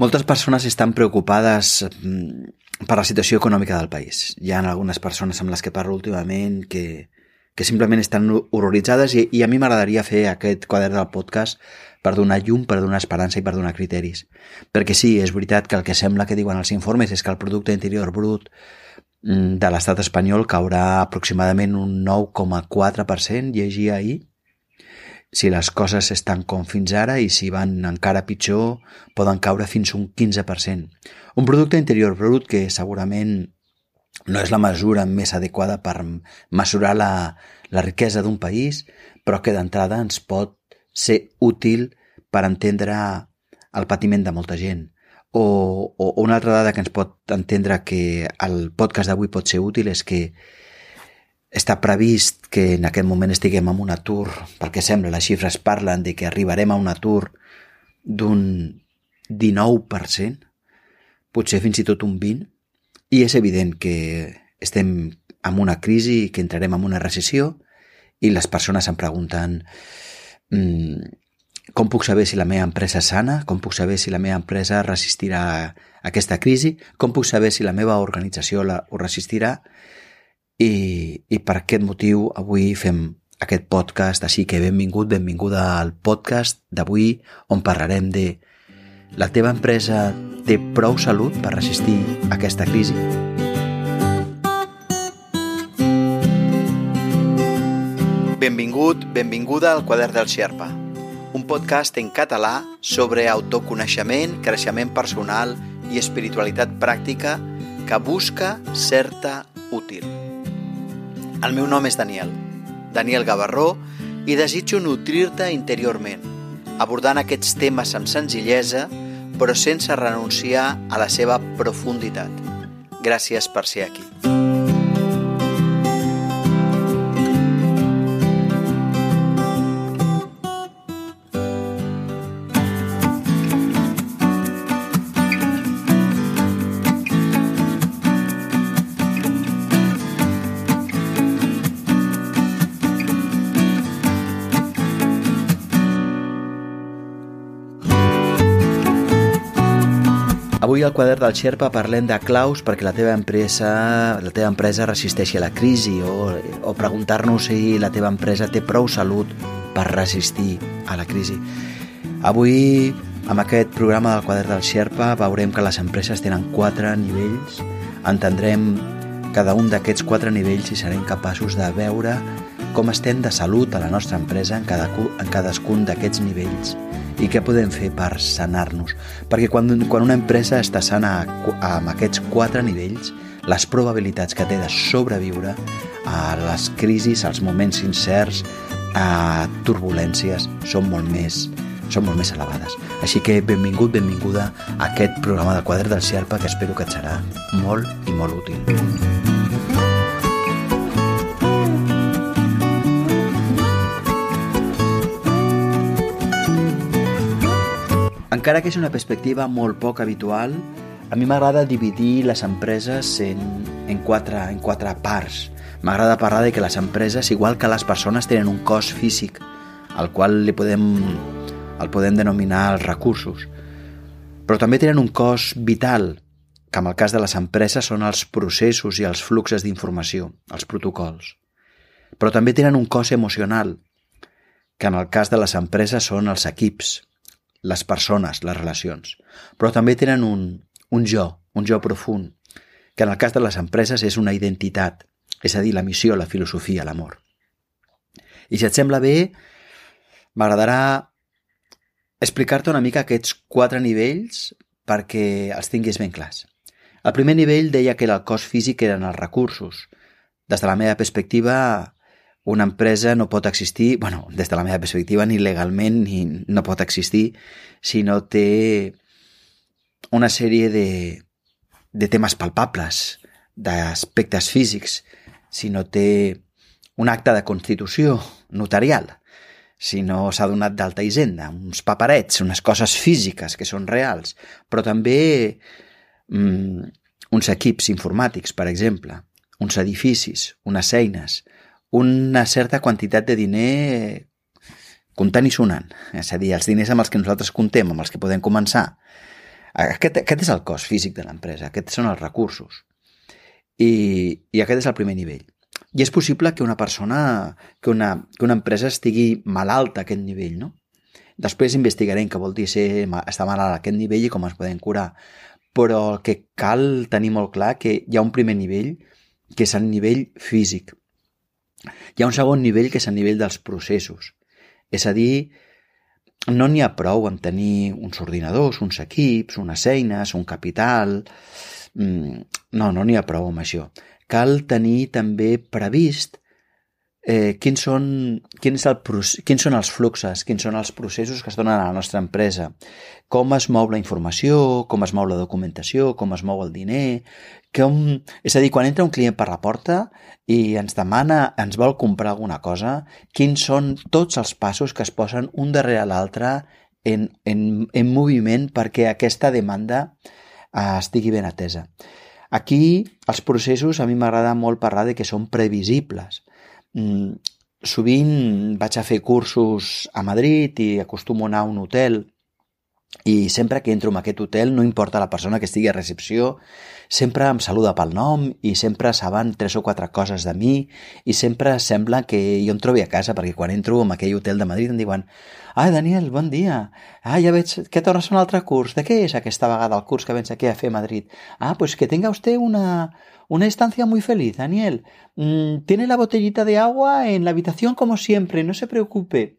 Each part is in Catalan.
Moltes persones estan preocupades mm, per la situació econòmica del país. Hi ha algunes persones amb les que parlo últimament que, que simplement estan horroritzades i, i a mi m'agradaria fer aquest quadern del podcast per donar llum, per donar esperança i per donar criteris. Perquè sí, és veritat que el que sembla que diuen els informes és que el producte interior brut mm, de l'estat espanyol caurà aproximadament un 9,4%, llegia ahir, si les coses estan com fins ara i si van encara pitjor poden caure fins un 15%. Un producte interior brut que segurament no és la mesura més adequada per mesurar la, la riquesa d'un país, però que d'entrada ens pot ser útil per entendre el patiment de molta gent. O, o una altra dada que ens pot entendre que el podcast d'avui pot ser útil és que està previst que en aquest moment estiguem en un atur, perquè sembla, les xifres parlen de que arribarem a un atur d'un 19%, potser fins i tot un 20%, i és evident que estem en una crisi, que entrarem en una recessió, i les persones em pregunten mmm, com puc saber si la meva empresa és sana, com puc saber si la meva empresa resistirà aquesta crisi, com puc saber si la meva organització la, ho resistirà, i, i per aquest motiu avui fem aquest podcast, així que benvingut, benvinguda al podcast d'avui on parlarem de la teva empresa té prou salut per resistir aquesta crisi? Benvingut, benvinguda al Quadern del Xerpa, un podcast en català sobre autoconeixement, creixement personal i espiritualitat pràctica que busca ser-te útil. El meu nom és Daniel, Daniel Gavarró, i desitjo nutrir-te interiorment, abordant aquests temes amb senzillesa, però sense renunciar a la seva profunditat. Gràcies per ser aquí. Avui al quadern del Xerpa parlem de claus perquè la teva empresa, la teva empresa resisteixi a la crisi o, o preguntar-nos si la teva empresa té prou salut per resistir a la crisi. Avui, amb aquest programa del quadern del Xerpa, veurem que les empreses tenen quatre nivells, entendrem cada un d'aquests quatre nivells i serem capaços de veure com estem de salut a la nostra empresa en, cada, en cadascun d'aquests nivells i què podem fer per sanar-nos. Perquè quan, quan una empresa està sana amb aquests quatre nivells, les probabilitats que té de sobreviure a les crisis, als moments incerts, a turbulències, són molt més són molt més elevades. Així que benvingut, benvinguda a aquest programa del quadre del Xerpa que espero que et serà molt i molt útil. Encara que és una perspectiva molt poc habitual, a mi m'agrada dividir les empreses en, en, quatre, en quatre parts. M'agrada parlar de que les empreses, igual que les persones, tenen un cos físic, al qual li podem, el podem denominar els recursos. Però també tenen un cos vital, que en el cas de les empreses són els processos i els fluxes d'informació, els protocols. Però també tenen un cos emocional, que en el cas de les empreses són els equips, les persones, les relacions, però també tenen un, un jo, un jo profund, que en el cas de les empreses és una identitat, és a dir, la missió, la filosofia, l'amor. I si et sembla bé, m'agradarà explicar-te una mica aquests quatre nivells perquè els tinguis ben clars. El primer nivell deia que el cos físic eren els recursos. Des de la meva perspectiva, una empresa no pot existir, bueno, des de la meva perspectiva, ni legalment ni no pot existir si no té una sèrie de, de temes palpables, d'aspectes físics, si no té un acte de constitució notarial, si no s'ha donat d'alta hisenda, uns paperets, unes coses físiques que són reals, però també mm, uns equips informàtics, per exemple, uns edificis, unes eines, una certa quantitat de diner comptant i sonant. És a dir, els diners amb els que nosaltres contem, amb els que podem començar. Aquest, aquest és el cost físic de l'empresa, aquests són els recursos. I, I aquest és el primer nivell. I és possible que una persona, que una, que una empresa estigui malalta a aquest nivell, no? Després investigarem què vol dir ser, estar malalt a aquest nivell i com es poden curar. Però el que cal tenir molt clar que hi ha un primer nivell, que és el nivell físic. Hi ha un segon nivell, que és el nivell dels processos. És a dir, no n'hi ha prou amb tenir uns ordinadors, uns equips, unes eines, un capital... Mm, no, no n'hi ha prou amb això. Cal tenir també previst eh, quins, són, quins, el, quins són els fluxes, quins són els processos que es donen a la nostra empresa, com es mou la informació, com es mou la documentació, com es mou el diner, com... és a dir, quan entra un client per la porta i ens demana, ens vol comprar alguna cosa, quins són tots els passos que es posen un darrere l'altre en, en, en moviment perquè aquesta demanda eh, estigui ben atesa. Aquí, els processos, a mi m'agrada molt parlar de que són previsibles. Mm, sovint vaig a fer cursos a Madrid i acostumo a anar a un hotel i sempre que entro en aquest hotel, no importa la persona que estigui a recepció, sempre em saluda pel nom i sempre saben tres o quatre coses de mi i sempre sembla que jo em trobi a casa perquè quan entro en aquell hotel de Madrid em diuen «Ah, Daniel, bon dia! Ah, ja veig que tornes a un altre curs. De què és aquesta vegada el curs que vens aquí a fer a Madrid? Ah, pues que tenga usted una, una estancia muy feliz, Daniel. Mm, tiene la botellita de agua en la habitación como siempre, no se preocupe.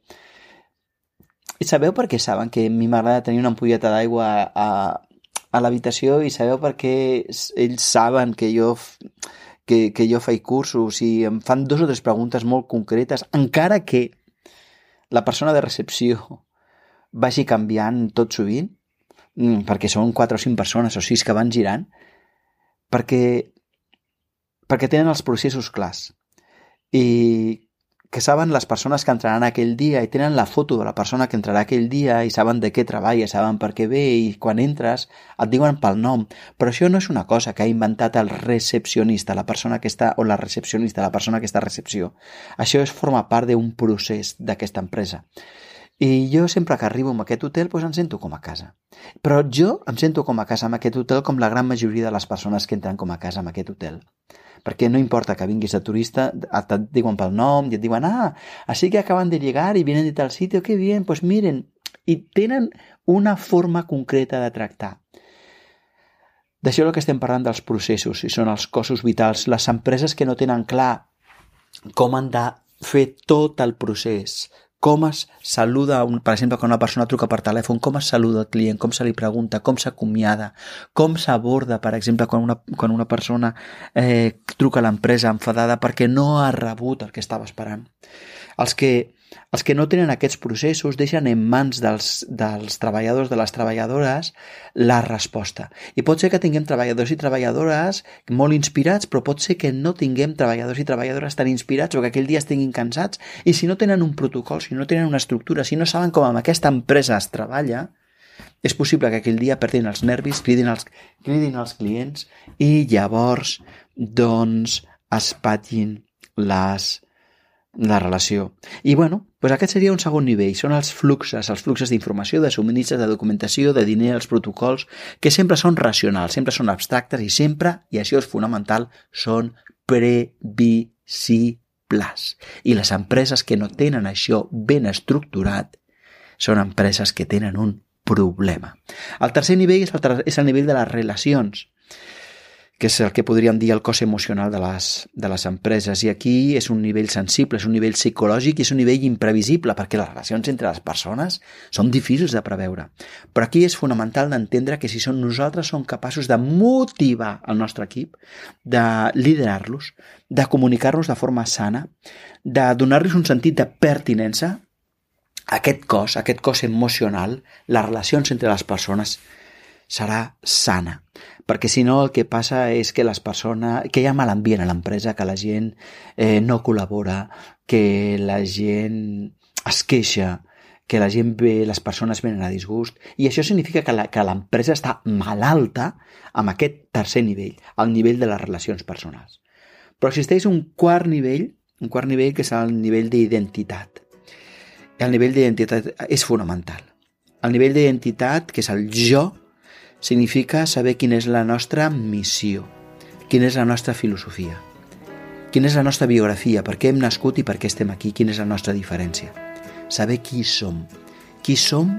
Sabeu per què saben que mi m'agrada tenir una ampolleta d'aigua a, a l'habitació i sabeu per què ells saben que jo que, que jo cursos i em fan dos o tres preguntes molt concretes, encara que la persona de recepció vagi canviant tot sovint, mm, perquè són quatre o cinc persones o sis que van girant, perquè, perquè tenen els processos clars. I que saben les persones que entraran aquell dia i tenen la foto de la persona que entrarà aquell dia i saben de què treballa, saben per què ve i quan entres et diuen pel nom. Però això no és una cosa que ha inventat el recepcionista, la persona que està, o la recepcionista, la persona que està a recepció. Això és forma part d'un procés d'aquesta empresa. I jo sempre que arribo a aquest hotel doncs em sento com a casa. Però jo em sento com a casa en aquest hotel com la gran majoria de les persones que entren com a casa en aquest hotel perquè no importa que vinguis de turista, et diuen pel nom i et diuen, ah, así que acaban de llegar y vienen de tal sitio, qué bien, pues miren, i tenen una forma concreta de tractar. D'això el que estem parlant dels processos, i són els cossos vitals, les empreses que no tenen clar com han de fer tot el procés, com es saluda, un, per exemple, quan una persona truca per telèfon, com es saluda el client, com se li pregunta, com s'acomiada, com s'aborda, per exemple, quan una, quan una persona eh, truca a l'empresa enfadada perquè no ha rebut el que estava esperant. Els que els que no tenen aquests processos deixen en mans dels, dels treballadors, de les treballadores, la resposta. I pot ser que tinguem treballadors i treballadores molt inspirats, però pot ser que no tinguem treballadors i treballadores tan inspirats o que aquell dia estiguin cansats. I si no tenen un protocol, si no tenen una estructura, si no saben com amb aquesta empresa es treballa, és possible que aquell dia perdin els nervis, cridin els, cridin els clients i llavors, doncs, es patin les la relació. I, bueno, doncs aquest seria un segon nivell. Són els fluxes, els fluxes d'informació, de subministres, de documentació, de diner, els protocols, que sempre són racionals, sempre són abstractes i sempre, i això és fonamental, són previsibles. I les empreses que no tenen això ben estructurat són empreses que tenen un problema. El tercer nivell és el, és el nivell de les relacions que és el que podríem dir el cos emocional de les, de les empreses. I aquí és un nivell sensible, és un nivell psicològic i és un nivell imprevisible, perquè les relacions entre les persones són difícils de preveure. Però aquí és fonamental d'entendre que si som nosaltres som capaços de motivar el nostre equip, de liderar-los, de comunicar-los de forma sana, de donar-los un sentit de pertinença, aquest cos, aquest cos emocional, les relacions entre les persones, serà sana perquè si no el que passa és que les persones, que hi ha mal ambient a l'empresa, que la gent eh, no col·labora, que la gent es queixa, que la gent ve, les persones venen a disgust, i això significa que l'empresa està malalta amb aquest tercer nivell, el nivell de les relacions personals. Però existeix un quart nivell, un quart nivell que és el nivell d'identitat. El nivell d'identitat és fonamental. El nivell d'identitat, que és el jo, significa saber quina és la nostra missió, quina és la nostra filosofia, quina és la nostra biografia, per què hem nascut i per què estem aquí, quina és la nostra diferència. Saber qui som, qui som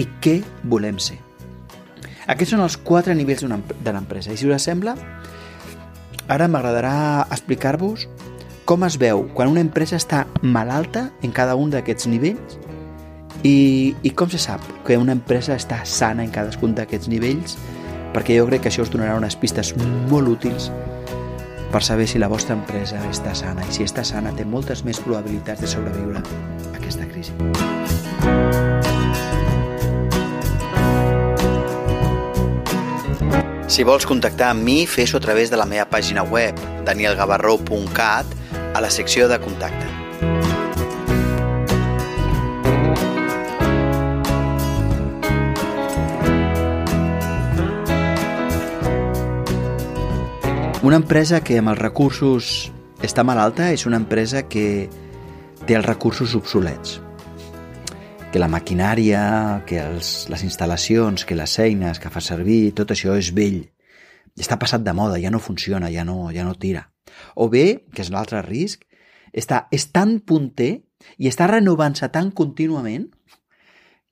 i què volem ser. Aquests són els quatre nivells de l'empresa. I si us sembla, ara m'agradarà explicar-vos com es veu quan una empresa està malalta en cada un d'aquests nivells i, I com se sap que una empresa està sana en cadascun d'aquests nivells? Perquè jo crec que això us donarà unes pistes molt útils per saber si la vostra empresa està sana i si està sana té moltes més probabilitats de sobreviure a aquesta crisi. Si vols contactar amb mi, fes-ho a través de la meva pàgina web, danielgavarró.cat, a la secció de contacte. Una empresa que amb els recursos està malalta és una empresa que té els recursos obsolets. Que la maquinària, que els, les instal·lacions, que les eines que fa servir, tot això és vell. Està passat de moda, ja no funciona, ja no, ja no tira. O bé, que és l'altre risc, està, és tan punter i està renovant-se tan contínuament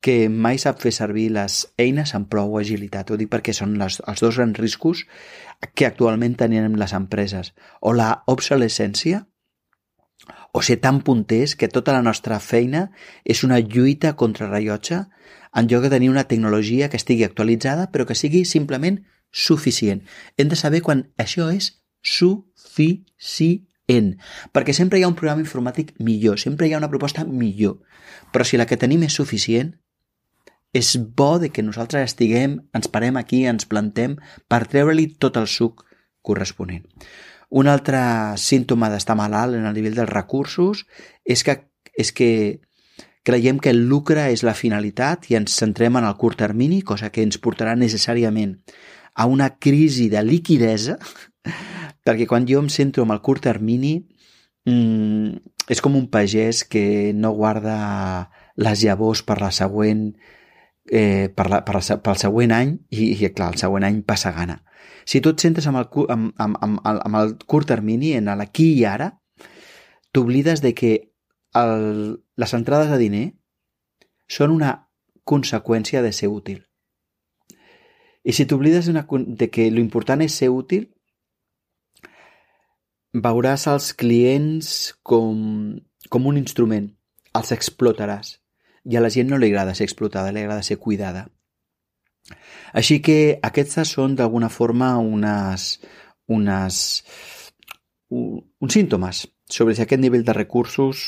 que mai sap fer servir les eines amb prou agilitat. Ho dic perquè són les, els dos grans riscos que actualment tenien les empreses. O la obsolescència, o ser tan punters que tota la nostra feina és una lluita contra rellotge en lloc de tenir una tecnologia que estigui actualitzada però que sigui simplement suficient. Hem de saber quan això és suficient. Perquè sempre hi ha un programa informàtic millor, sempre hi ha una proposta millor. Però si la que tenim és suficient, és bo de que nosaltres estiguem, ens parem aquí, ens plantem per treure-li tot el suc corresponent. Un altre símptoma d'estar malalt en el nivell dels recursos és que, és que creiem que el lucre és la finalitat i ens centrem en el curt termini, cosa que ens portarà necessàriament a una crisi de liquidesa, perquè quan jo em centro en el curt termini mmm, és com un pagès que no guarda les llavors per la següent eh, per la, per la, pel següent any i, i, clar, el següent any passa gana. Si tu et centres amb el, amb, amb, amb, amb el curt termini, en l'aquí i ara, t'oblides de que el, les entrades de diner són una conseqüència de ser útil. I si t'oblides de que l'important és ser útil, veuràs els clients com, com un instrument, els explotaràs i a la gent no li agrada ser explotada, li agrada ser cuidada. Així que aquestes són d'alguna forma unes, unes, uns símptomes sobre si aquest nivell de recursos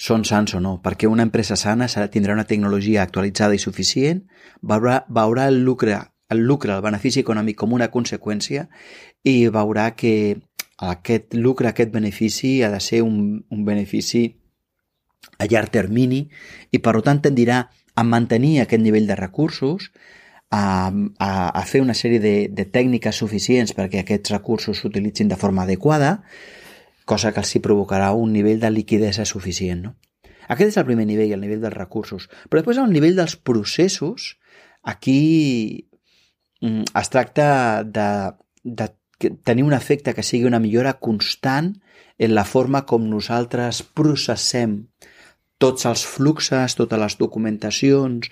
són sants o no, perquè una empresa sana tindrà una tecnologia actualitzada i suficient, veurà, veurà el lucre, el lucre, el benefici econòmic com una conseqüència i veurà que aquest lucre, aquest benefici ha de ser un, un benefici a llarg termini i per tant tendirà a mantenir aquest nivell de recursos, a, a, a fer una sèrie de, de tècniques suficients perquè aquests recursos s'utilitzin de forma adequada, cosa que els hi provocarà un nivell de liquidesa suficient. No? Aquest és el primer nivell, el nivell dels recursos. Però després, al nivell dels processos, aquí mm, es tracta de, de tenir un efecte que sigui una millora constant en la forma com nosaltres processem tots els fluxes, totes les documentacions,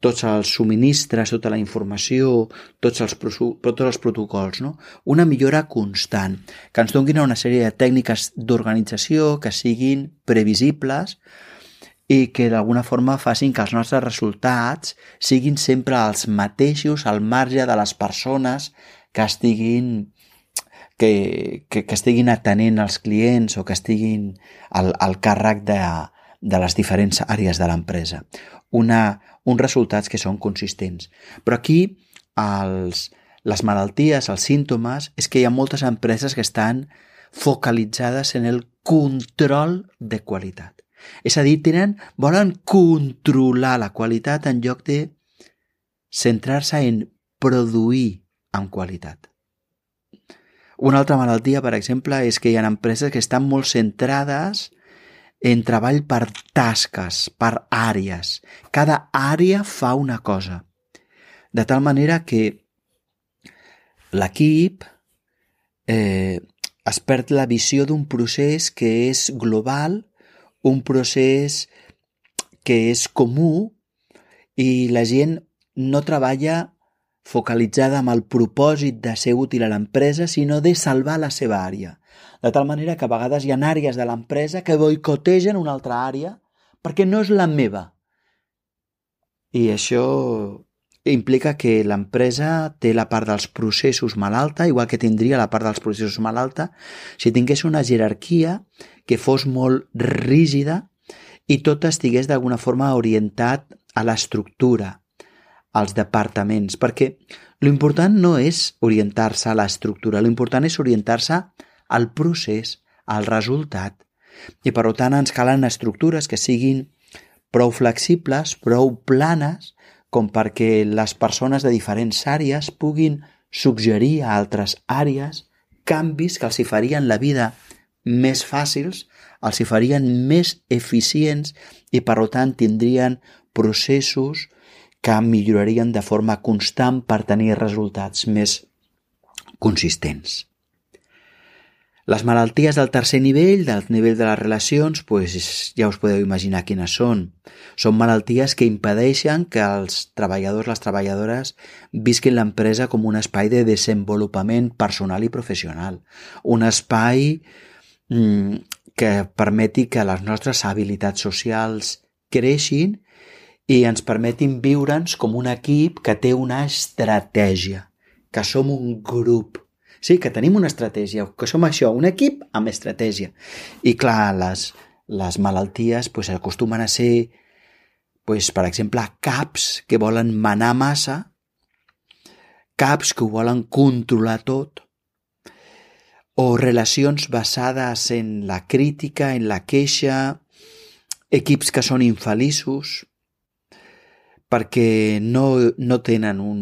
tots els subministres, tota la informació, tots els, tots els protocols, no? Una millora constant, que ens donin una sèrie de tècniques d'organització que siguin previsibles i que d'alguna forma facin que els nostres resultats siguin sempre els mateixos al marge de les persones que estiguin que, que, que estiguin atenent els clients o que estiguin al, al càrrec de, de les diferents àrees de l'empresa. Uns resultats que són consistents. Però aquí els, les malalties, els símptomes, és que hi ha moltes empreses que estan focalitzades en el control de qualitat. És a dir, tenen, volen controlar la qualitat en lloc de centrar-se en produir amb qualitat. Una altra malaltia, per exemple, és que hi ha empreses que estan molt centrades en treball per tasques, per àrees. Cada àrea fa una cosa. De tal manera que l'equip eh, es perd la visió d'un procés que és global, un procés que és comú i la gent no treballa focalitzada amb el propòsit de ser útil a l'empresa, sinó de salvar la seva àrea. De tal manera que a vegades hi ha àrees de l'empresa que boicotegen una altra àrea perquè no és la meva. I això implica que l'empresa té la part dels processos malalta, igual que tindria la part dels processos malalta, si tingués una jerarquia que fos molt rígida i tot estigués d'alguna forma orientat a l'estructura, als departaments, perquè l'important no és orientar-se a l'estructura, l'important és orientar-se al procés, al resultat. I per tant ens calen estructures que siguin prou flexibles, prou planes, com perquè les persones de diferents àrees puguin suggerir a altres àrees canvis que els hi farien la vida més fàcils, els hi farien més eficients i per tant tindrien processos que millorarien de forma constant per tenir resultats més consistents. Les malalties del tercer nivell, del nivell de les relacions, pues, ja us podeu imaginar quines són. Són malalties que impedeixen que els treballadors, les treballadores, visquin l'empresa com un espai de desenvolupament personal i professional. Un espai mm, que permeti que les nostres habilitats socials creixin i ens permetin viure'ns com un equip que té una estratègia, que som un grup Sí, que tenim una estratègia, que som això, un equip amb estratègia. I clar, les, les malalties pues, acostumen a ser, pues, per exemple, caps que volen manar massa, caps que ho volen controlar tot, o relacions basades en la crítica, en la queixa, equips que són infeliços, perquè no, no tenen un,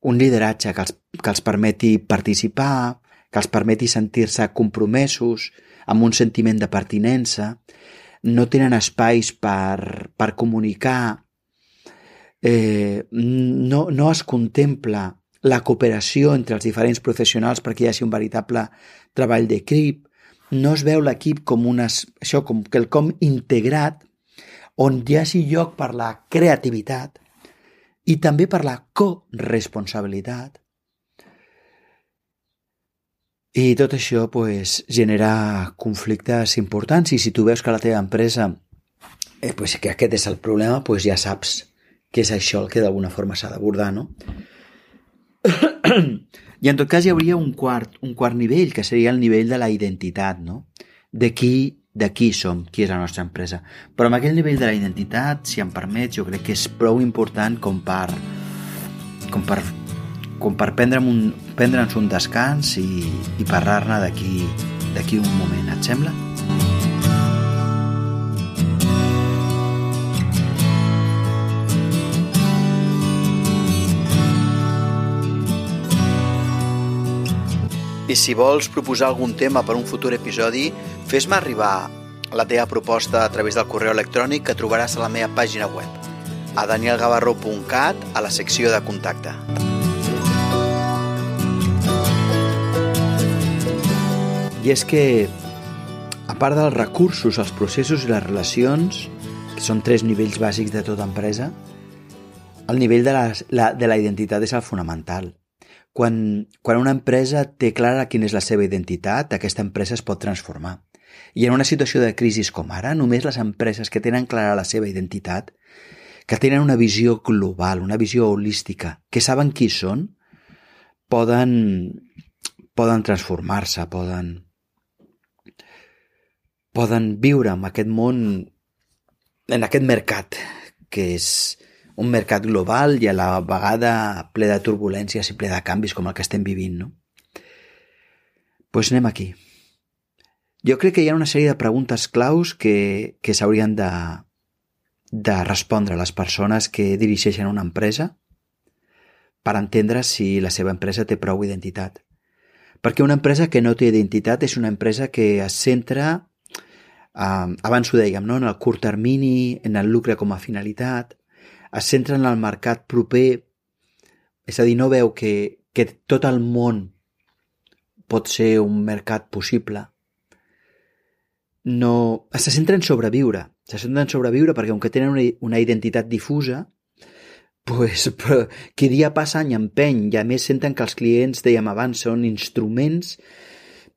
un lideratge que els, que els permeti participar, que els permeti sentir-se compromesos, amb un sentiment de pertinença, no tenen espais per, per comunicar, eh, no, no es contempla la cooperació entre els diferents professionals perquè hi hagi un veritable treball d'equip, no es veu l'equip com unes, això, com quelcom integrat on hi hagi lloc per la creativitat, i també per la corresponsabilitat. I tot això pues, genera conflictes importants i si tu veus que la teva empresa eh, pues, que aquest és el problema, pues ja saps que és això el que d'alguna forma s'ha d'abordar, no? I en tot cas hi hauria un quart, un quart nivell, que seria el nivell de la identitat, no? De qui de qui som, qui és la nostra empresa. Però amb aquell nivell de la identitat, si em permets, jo crec que és prou important com per, com per, com per prendre'ns un, prendre'ns un descans i, i parlar-ne d'aquí un moment. Et sembla? I si vols proposar algun tema per un futur episodi, fes-me arribar la teva proposta a través del correu electrònic que trobaràs a la meva pàgina web, a danielgavarro.cat, a la secció de contacte. I és que, a part dels recursos, els processos i les relacions, que són tres nivells bàsics de tota empresa, el nivell de la, la, de la identitat és el fonamental. Quan, quan una empresa té clara quina és la seva identitat, aquesta empresa es pot transformar. I en una situació de crisi com ara, només les empreses que tenen clara la seva identitat, que tenen una visió global, una visió holística, que saben qui són, poden, poden transformar-se, poden, poden viure en aquest món, en aquest mercat, que és, un mercat global i a la vegada ple de turbulències i ple de canvis com el que estem vivint, no? Doncs pues anem aquí. Jo crec que hi ha una sèrie de preguntes claus que, que s'haurien de, de respondre a les persones que dirigeixen una empresa per entendre si la seva empresa té prou identitat. Perquè una empresa que no té identitat és una empresa que es centra, eh, abans ho dèiem, no? en el curt termini, en el lucre com a finalitat, es centra en el mercat proper, és a dir, no veu que, que tot el món pot ser un mercat possible, no... se centra en sobreviure. Se centra en sobreviure perquè, com que tenen una, una identitat difusa, pues, però, que dia passa any empeny i a més senten que els clients, dèiem abans, són instruments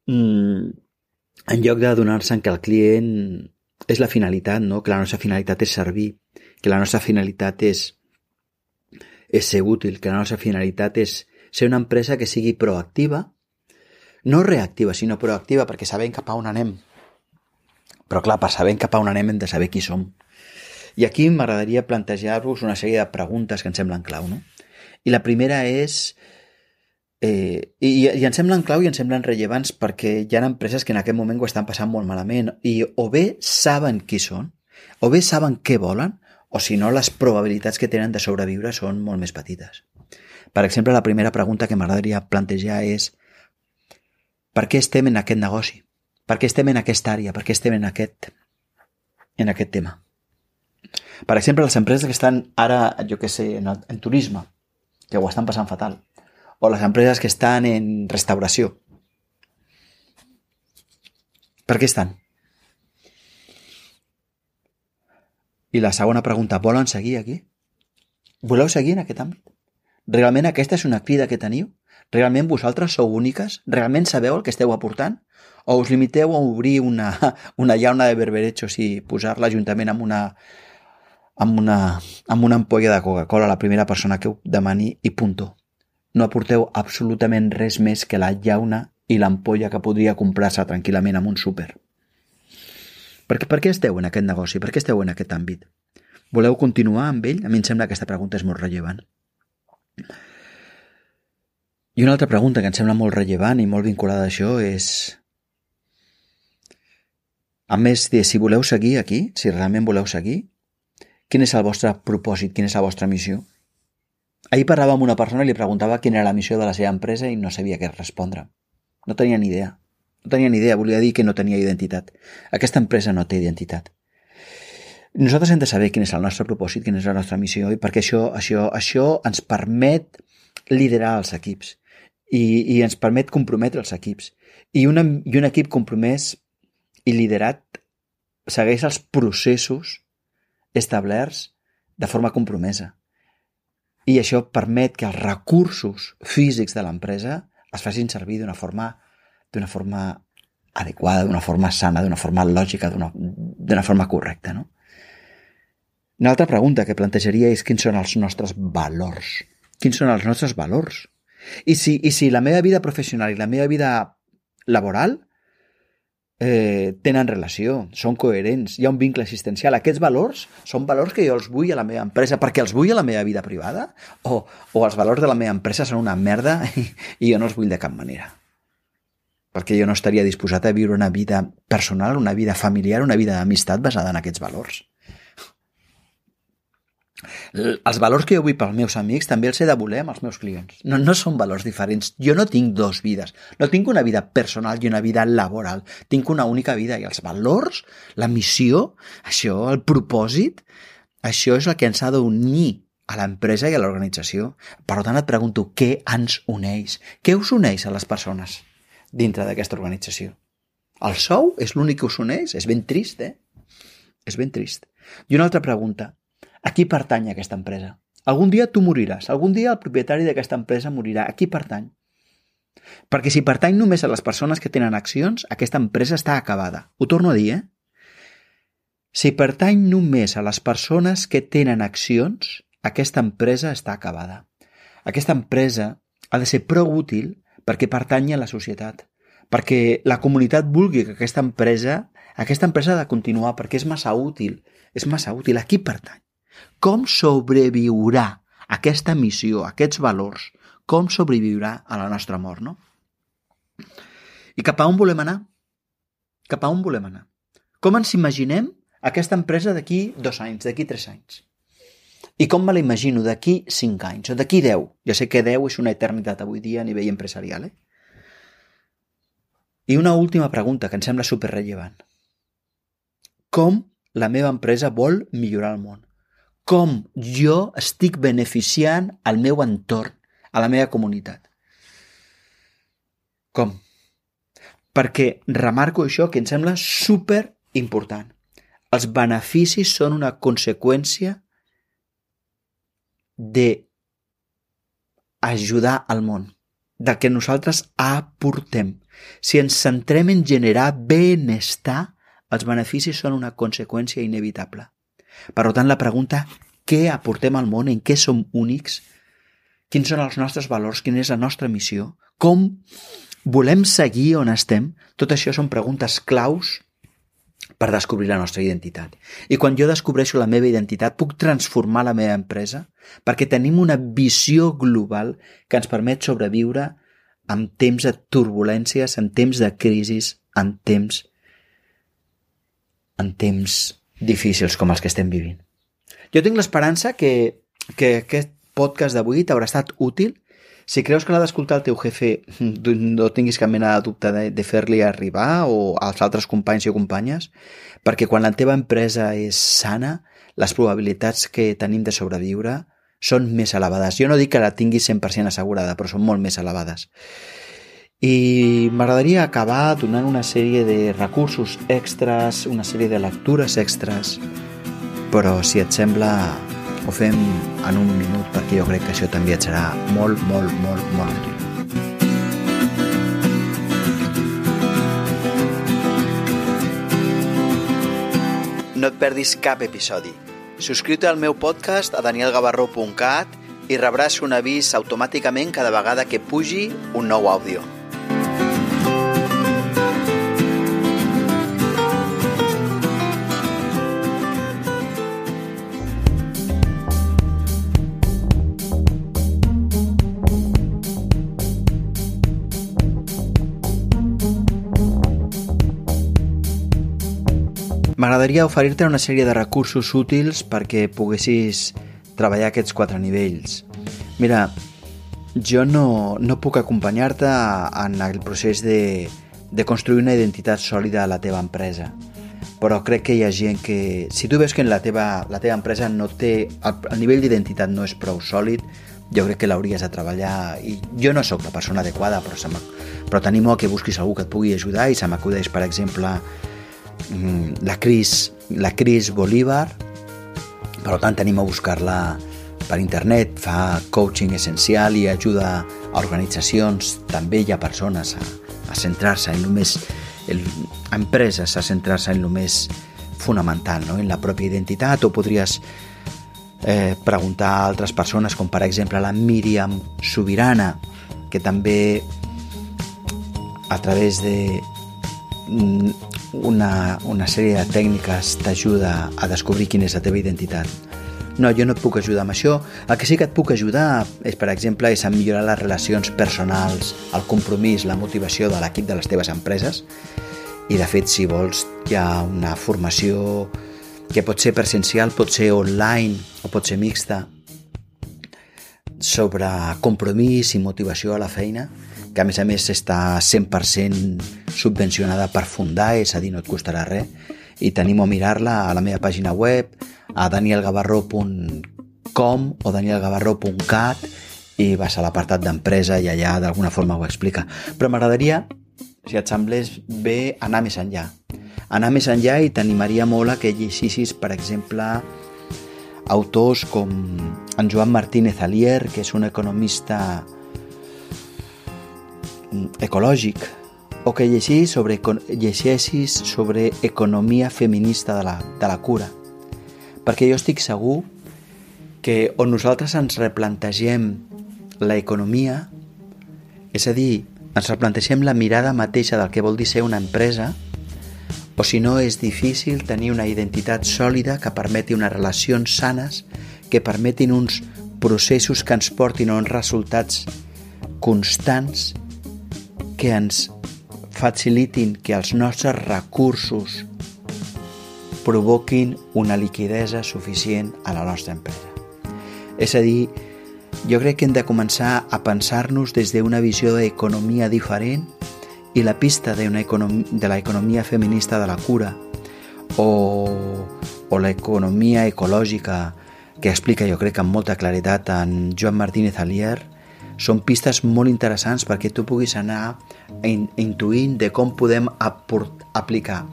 mmm, en lloc de donar-se que el client és la finalitat, no? que la nostra finalitat és servir, que la nostra finalitat és, és ser útil, que la nostra finalitat és ser una empresa que sigui proactiva, no reactiva, sinó proactiva, perquè sabem cap a on anem. Però clar, per saber cap a on anem hem de saber qui som. I aquí m'agradaria plantejar-vos una sèrie de preguntes que em semblen clau, no? I la primera és... Eh, i, I ens semblen clau i ens semblen rellevants perquè hi ha empreses que en aquest moment ho estan passant molt malament i o bé saben qui són, o bé saben què volen, o si no, les probabilitats que tenen de sobreviure són molt més petites. Per exemple, la primera pregunta que m'agradaria plantejar és per què estem en aquest negoci? Per què estem en aquesta àrea? Per què estem en aquest, en aquest tema? Per exemple, les empreses que estan ara, jo que sé, en, en turisme, que ho estan passant fatal, o les empreses que estan en restauració. Per què estan? I la segona pregunta, volen seguir aquí? Voleu seguir en aquest àmbit? Realment aquesta és una crida que teniu? Realment vosaltres sou úniques? Realment sabeu el que esteu aportant? O us limiteu a obrir una, una llauna de berberechos i posar-la juntament amb una, amb una, amb una ampolla de Coca-Cola a la primera persona que ho demani i punto. No aporteu absolutament res més que la llauna i l'ampolla que podria comprar-se tranquil·lament en un súper. Per per què esteu en aquest negoci? Per què esteu en aquest àmbit? Voleu continuar amb ell? A mi em sembla que aquesta pregunta és molt rellevant. I una altra pregunta que em sembla molt rellevant i molt vinculada a això és... A més de si voleu seguir aquí, si realment voleu seguir, Quin és el vostre propòsit? Quina és la vostra missió? Ahir parlava amb una persona i li preguntava quina era la missió de la seva empresa i no sabia què respondre. No tenia ni idea. No tenia ni idea, volia dir que no tenia identitat. Aquesta empresa no té identitat. Nosaltres hem de saber quin és el nostre propòsit, quina és la nostra missió, i perquè això, això, això ens permet liderar els equips i, i ens permet comprometre els equips. I, una, I un equip compromès i liderat segueix els processos establerts de forma compromesa. I això permet que els recursos físics de l'empresa es facin servir d'una forma, d'una forma adequada, d'una forma sana, d'una forma lògica, d'una forma correcta. No? Una altra pregunta que plantejaria és quins són els nostres valors. Quins són els nostres valors? I si, i si la meva vida professional i la meva vida laboral eh, tenen relació, són coherents, hi ha un vincle existencial. Aquests valors són valors que jo els vull a la meva empresa perquè els vull a la meva vida privada o, o els valors de la meva empresa són una merda i, i jo no els vull de cap manera. Perquè jo no estaria disposat a viure una vida personal, una vida familiar, una vida d'amistat basada en aquests valors els valors que jo vull pels meus amics també els he de voler amb els meus clients. No, no són valors diferents. Jo no tinc dos vides. No tinc una vida personal i una vida laboral. Tinc una única vida i els valors, la missió, això, el propòsit, això és el que ens ha d'unir a l'empresa i a l'organització. Per tant, et pregunto, què ens uneix? Què us uneix a les persones dintre d'aquesta organització? El sou és l'únic que us uneix? És ben trist, eh? És ben trist. I una altra pregunta. A qui pertany aquesta empresa? Algun dia tu moriràs, algun dia el propietari d'aquesta empresa morirà. A qui pertany? Perquè si pertany només a les persones que tenen accions, aquesta empresa està acabada. Ho torno a dir, eh? Si pertany només a les persones que tenen accions, aquesta empresa està acabada. Aquesta empresa ha de ser prou útil perquè pertanyi a la societat, perquè la comunitat vulgui que aquesta empresa, aquesta empresa ha de continuar perquè és massa útil, és massa útil. A qui pertany? Com sobreviurà aquesta missió, aquests valors? Com sobreviurà a la nostra mort, no? I cap a on volem anar? Cap a on volem anar? Com ens imaginem aquesta empresa d'aquí dos anys, d'aquí tres anys? I com me la imagino d'aquí cinc anys o d'aquí deu? Ja sé que deu és una eternitat avui dia a nivell empresarial, eh? I una última pregunta que em sembla superrellevant. Com la meva empresa vol millorar el món? com jo estic beneficiant el meu entorn, a la meva comunitat. Com? Perquè remarco això que em sembla super important. Els beneficis són una conseqüència de ajudar al món, del que nosaltres aportem. Si ens centrem en generar benestar, els beneficis són una conseqüència inevitable. Per tant, la pregunta què aportem al món, en què som únics, quins són els nostres valors, quina és la nostra missió, com volem seguir on estem, tot això són preguntes claus per descobrir la nostra identitat. I quan jo descobreixo la meva identitat, puc transformar la meva empresa perquè tenim una visió global que ens permet sobreviure en temps de turbulències, en temps de crisis, en temps en temps difícils com els que estem vivint. Jo tinc l'esperança que, que aquest podcast d'avui t'haurà estat útil. Si creus que l'ha d'escoltar el teu jefe, no tinguis cap mena de dubte de, de fer-li arribar o als altres companys i companyes, perquè quan la teva empresa és sana, les probabilitats que tenim de sobreviure són més elevades. Jo no dic que la tinguis 100% assegurada, però són molt més elevades. I m'agradaria acabar donant una sèrie de recursos extras, una sèrie de lectures extras, però si et sembla ho fem en un minut perquè jo crec que això també et serà molt, molt, molt, molt útil. No et perdis cap episodi. Subscriu-te al meu podcast a danielgavarró.cat i rebràs un avís automàticament cada vegada que pugi un nou àudio. M'agradaria oferir-te una sèrie de recursos útils perquè poguessis treballar aquests quatre nivells. Mira, jo no, no puc acompanyar-te en el procés de, de construir una identitat sòlida a la teva empresa però crec que hi ha gent que... Si tu veus que la teva, la teva empresa no té... El, el nivell d'identitat no és prou sòlid, jo crec que l'hauries de treballar i jo no sóc la persona adequada però, però t'animo a que busquis algú que et pugui ajudar i se m'acudeix per exemple la Cris, la Cris Bolívar, per tant tenim a buscar-la per internet, fa coaching essencial i ajuda a organitzacions, també hi ha persones a, a centrar-se en el més, el, a empreses a centrar-se en més fonamental, no? en la pròpia identitat, o podries eh, preguntar a altres persones, com per exemple la Míriam Sobirana, que també a través de mm, una, una sèrie de tècniques t'ajuda a descobrir quina és la teva identitat. No, jo no et puc ajudar amb això. El que sí que et puc ajudar, és, per exemple, és a millorar les relacions personals, el compromís, la motivació de l'equip de les teves empreses. I, de fet, si vols, hi ha una formació que pot ser presencial, pot ser online o pot ser mixta, sobre compromís i motivació a la feina, que a més a més està 100% subvencionada per fundar, és a dir, no et costarà res, i t'animo a mirar-la a la meva pàgina web, a danielgavarró.com o danielgavarró.cat i vas a l'apartat d'empresa i allà d'alguna forma ho explica. Però m'agradaria, si et semblés bé, anar més enllà. Anar més enllà i t'animaria molt a que llegissis, per exemple, autors com en Joan Martínez Alier, que és un economista ecològic, o que llegís sobre, llegeixis sobre economia feminista de la, de la cura. Perquè jo estic segur que on nosaltres ens replantegem la economia, és a dir, ens replantegem la mirada mateixa del que vol dir ser una empresa, o si no és difícil tenir una identitat sòlida que permeti unes relacions sanes, que permetin uns processos que ens portin a uns resultats constants que ens facilitin que els nostres recursos provoquin una liquidesa suficient a la nostra empresa. És a dir, jo crec que hem de començar a pensar-nos des d'una visió d'economia diferent i la pista de, una de l'economia feminista de la cura o, o l'economia ecològica que explica, jo crec, amb molta claretat en Joan Martínez Alier, són pistes molt interessants perquè tu puguis anar intuint de com podem aplicar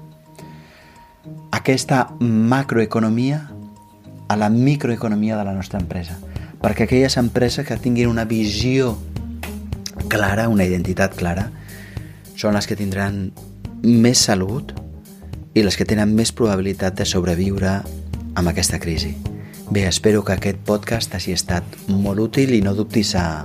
aquesta macroeconomia a la microeconomia de la nostra empresa. Perquè aquelles empreses que tinguin una visió clara, una identitat clara, són les que tindran més salut i les que tenen més probabilitat de sobreviure amb aquesta crisi. Bé, espero que aquest podcast hagi estat molt útil i no dubtis a,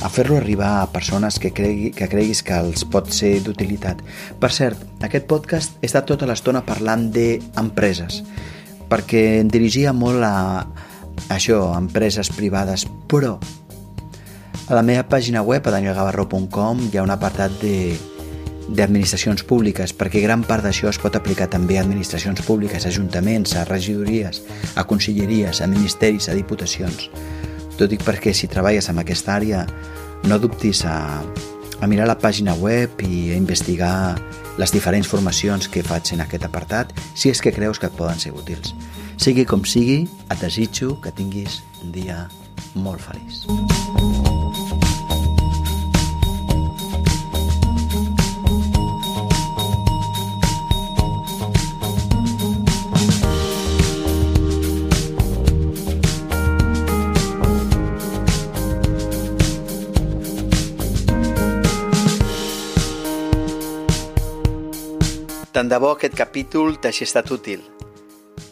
a fer-lo arribar a persones que, cregui, que creguis que els pot ser d'utilitat. Per cert, aquest podcast he estat tota l'estona parlant d'empreses, perquè em dirigia molt a, a això, a empreses privades, però a la meva pàgina web, danielgavarro.com, hi ha un apartat de d'administracions públiques, perquè gran part d'això es pot aplicar també a administracions públiques, a ajuntaments, a regidories, a conselleries, a ministeris, a diputacions. T'ho dic perquè si treballes en aquesta àrea no dubtis a, a mirar la pàgina web i a investigar les diferents formacions que faig en aquest apartat si és que creus que et poden ser útils. Sigui com sigui, et desitjo que tinguis un dia molt feliç. Tant de bo aquest capítol t'hagi estat útil.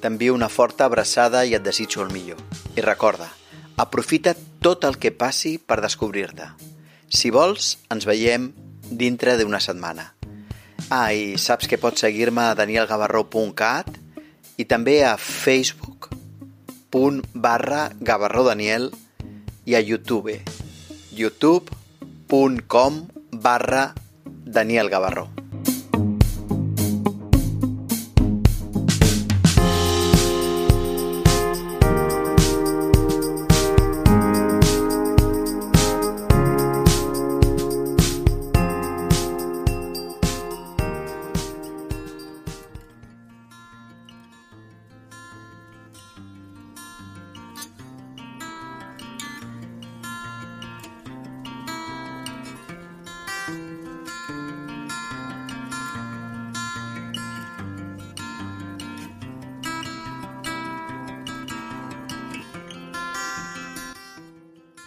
T'envio una forta abraçada i et desitjo el millor. I recorda, aprofita tot el que passi per descobrir-te. Si vols, ens veiem dintre d'una setmana. Ah, i saps que pots seguir-me a danielgavarró.cat i també a facebook.com barra gavarrodaniel i a youtube youtube.com barra Daniel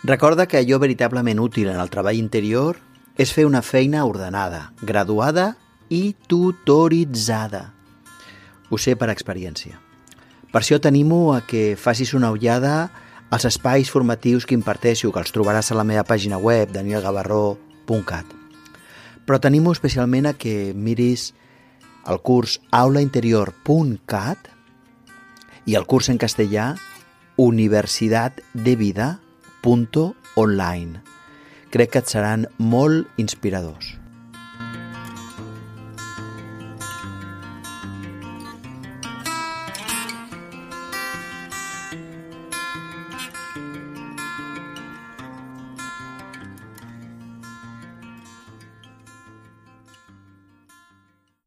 Recorda que allò veritablement útil en el treball interior és fer una feina ordenada, graduada i tutoritzada. Ho sé per experiència. Per això t'animo a que facis una ullada als espais formatius que imparteixo, que els trobaràs a la meva pàgina web, danielgavarró.cat. Però t'animo especialment a que miris el curs aulainterior.cat i el curs en castellà Universitat de Vida online. Crec que et seran molt inspiradors.